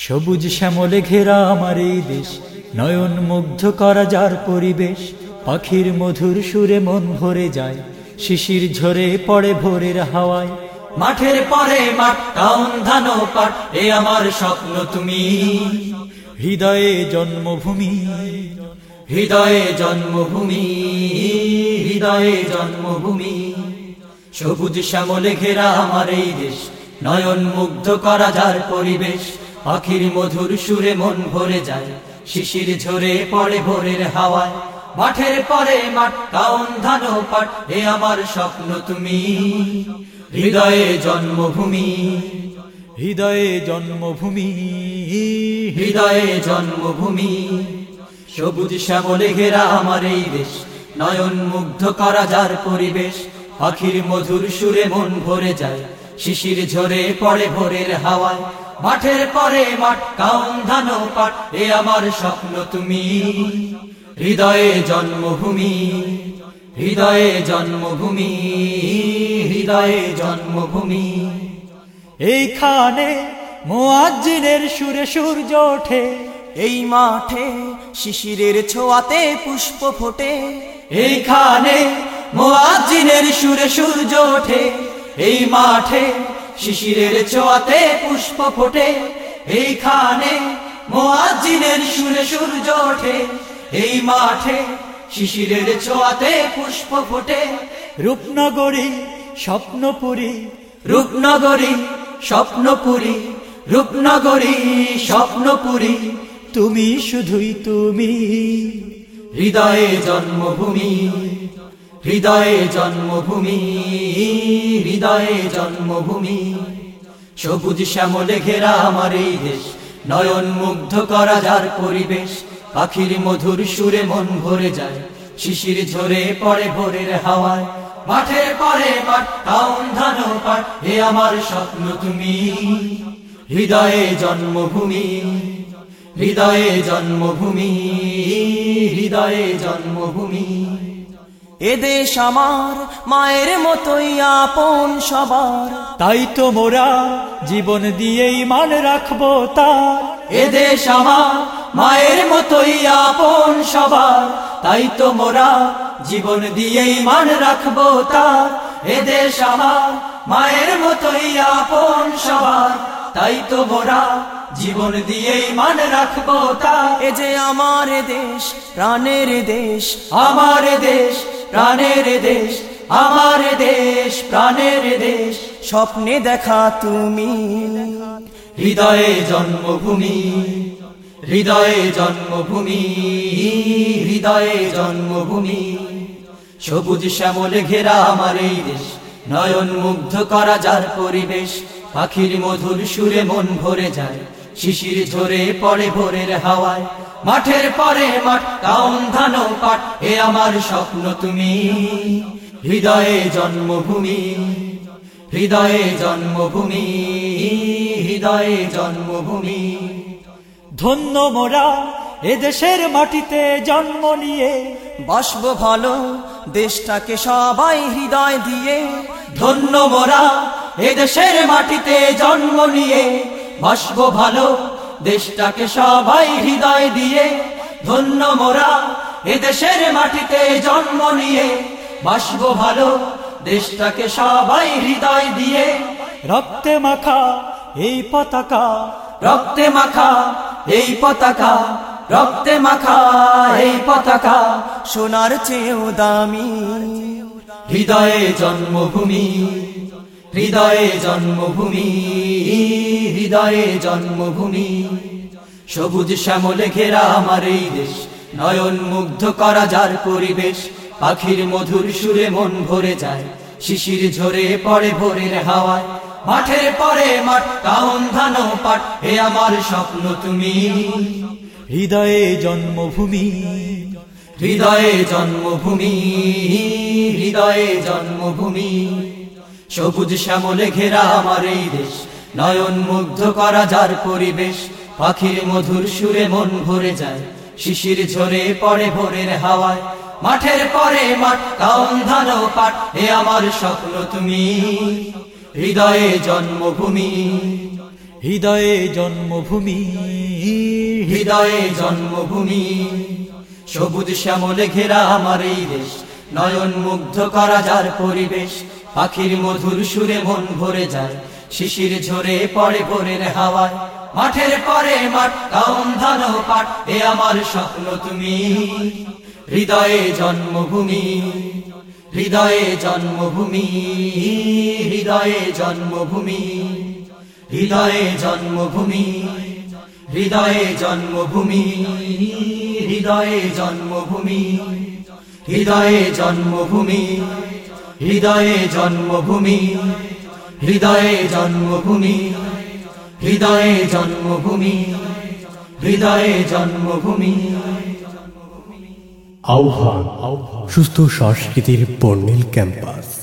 সবুজ শ্যামলে ঘেরা আমার এই দেশ। নয়ন মুগ্ধ করা যার পরিবেশ। পাখির মধুর সুরে মন ভরে যায়। শিশির ঝরে পড়ে ভোরের হাওয়ায়। মাঠের পরে মাঠ এ আমার স্বপ্ন তুমি। হৃদয়ে জন্মভূমি। হৃদয়ে জন্মভূমি। হৃদয়ে জন্মভূমি। সবুজ শ্যামলে ঘেরা আমার এই দেশ। নয়ন মুগ্ধ করা যার পরিবেশ। পাখির মধুর সুরে মন ভরে যায় শিশির ঝরে পড়ে ভোরের হাওয়ায়। মাঠের পরে মাঠ টাউন ধান পাট এ আমার স্বপ্ন তুমি। হৃদয়ে জন্মভূমি। হৃদয়ে জন্মভূমি। হৃদয়ে জন্মভূমি। সবুজ শ্যামলে ঘেরা আমার এই দেশ নয়ন মুগ্ধ করা যার পরিবেশ। পাখির মধুর সুরে মন ভরে যায় শিশির ঝরে পড়ে ভোরের হাওয়ায়। মাঠের পরে মাঠ, কাউন ধান পাট, এ আমার স্বপ্ন তুমি। হৃদয়ে জন্মভূমি হৃদয়ে জন্মভূমি হৃদয়ে জন্মভূমি। এইখানে মোয়াজ্জিনের সুরে সূর্য ওঠে, এই মাঠে শিশিরের ছোঁয়াতে পুষ্প ফোটে। এইখানে মোয়াজিনের সুরে সূর্য ওঠে এই মাঠে শিশিরের ছোঁয়াতে পুষ্প ফোটে, এইখানে মোয়াজিনের সুরে সূর্য ওঠে। এই মাঠে শিশিরের ছোঁয়াতে পুষ্প ফোটে, রূপনগরী স্বপ্নপুরী রূপনগরী স্বপ্নপুরী রূপনগরী স্বপ্নপুরী, তুমি শুধুই তুমি। হৃদয়ে জন্মভূমি হৃদয়ে জন্মভূমি হৃদয়ে জন্মভূমি। সবুজ শ্যামলে ঘেরা আমার এই দেশ, নয়ন মুগ্ধ করা যার পরিবেশ। পাখির মধুর সুরে মন ভরে যায়, শিশির ঝরে পড়ে ভোরের হাওয়ায়। মাঠের পরে মাঠ টাউন আমার স্বপ্ন তুমি। হৃদয়ে জন্মভূমি হৃদয়ে জন্মভূমি হৃদয়ে জন্মভূমি। এদেশ আমার মায়ের মতোই আপন সবার। তাই তো মোরা জীবন দিয়েই মান রাখব তার। এদেশ আমার মায়ের মতোই আপন সবার। তাই তো মোরা জীবন দিয়েই মান রাখব তার। এদেশ আমার মায়ের মতোই আপন সবার। তাই তো মোরা জীবন দিয়েই মান রাখব তা এ যে আমার দেশ প্রাণের দেশ আমার দেশ প্রাণের দেশ, আমার দেশ, প্রাণের দেশ, স্বপ্নে দেখা তুমি। হৃদয়ে জন্মভূমি হৃদয়ে জন্মভূমি হৃদয়ে জন্মভূমি। সবুজ শ্যামলে ঘেরা আমার এই দেশ, নয়ন মুগ্ধ করা যার পরিবেশ। পাখির মধুর সুরে মন ভরে যায়, শিশির ঝরে পড়ে ভোরের হাওয়ায়। মাঠের পরে মাঠ, কাউন ধান পাট, এ আমার স্বপ্ন তুমি। হৃদয়ে জন্মভূমি হৃদয়ে জন্মভূমি হৃদয়ে জন্মভূমি। ধন্য মোরা এদেশের মাটিতে জন্ম নিয়ে, বাসব ভালো দেশটাকে সবাই হৃদয় দিয়ে। ধন্য মোরা এদেশের মাটিতে জন্ম নিয়ে, বাসব ভালো দেশটাকে সবাই হৃদয় দিয়ে ধন্য মোরা এদেশের মাটিতে জন্ম নিয়ে। বাসবো ভালো দেশটাকে সবাই হৃদয় দিয়ে। রক্তে মাখা এই পতাকা। রক্তে মাখা এই পতাকা রক্তে মাখা এই পতাকা সোনার চেয়েও দামি। হৃদয়ে জন্মভূমি। হৃদয়ে জন্মভূমি হৃদয়ে জন্মভূমি। সবুজ শ্যামলে ঘেরা আমার এই দেশ, নয়ন মুগ্ধ করা যার পরিবেশ। পাখির মধুর সুরে মন ভরে যায়, শিশির ঝরে পড়ে ভোরের হাওয়ায়। মাঠের পরে মাঠ টাউন ধান পাট আমার স্বপ্ন তুমি। হৃদয়ে জন্মভূমি হৃদয়ে জন্মভূমি হৃদয়ে জন্মভূমি। সবুজ শ্যামলে ঘেরা আমার এই দেশ। নয়ন মুগ্ধ করা যার পরিবেশ, পাখির মধুর সুরে মন ভরে যায়। শিশির ঝরে পড়ে ভোরের হাওয়ায়, মাঠের পরে মাঠ কাউন পাট, এ আমার স্বপ্ন তুমি। হৃদয়ে জন্মভূমি হৃদয়ে জন্মভূমি হৃদয়ে জন্মভূমি। সবুজ শ্যামলে ঘেরা আমার এই দেশ, নয়ন মুগ্ধ করা যার পরিবেশ পাখির মধুর সুরে মন ভরে যায়, শিশির ঝরে পড়ে ভোরের হাওয়ায়। মাঠের পরে মাঠ কাউন এ আমার স্বপ্ন তুমি। হৃদয়ে জন্মভূমি হৃদয়ে জন্মভূমি হৃদয়ে জন্মভূমি হৃদয়ে জন্মভূমি হৃদয়ে জন্মভূমি হৃদয়ে জন্মভূমি হৃদয়ে জন্মভূমি। হৃদয়ে জন্মভূমি হৃদয়ে জন্মভূমি হৃদয়ে জন্মভূমি হৃদয়ে জন্মভূমি। আহ্বান সুস্থ সংস্কৃতির বর্ণিল ক্যাম্পাস।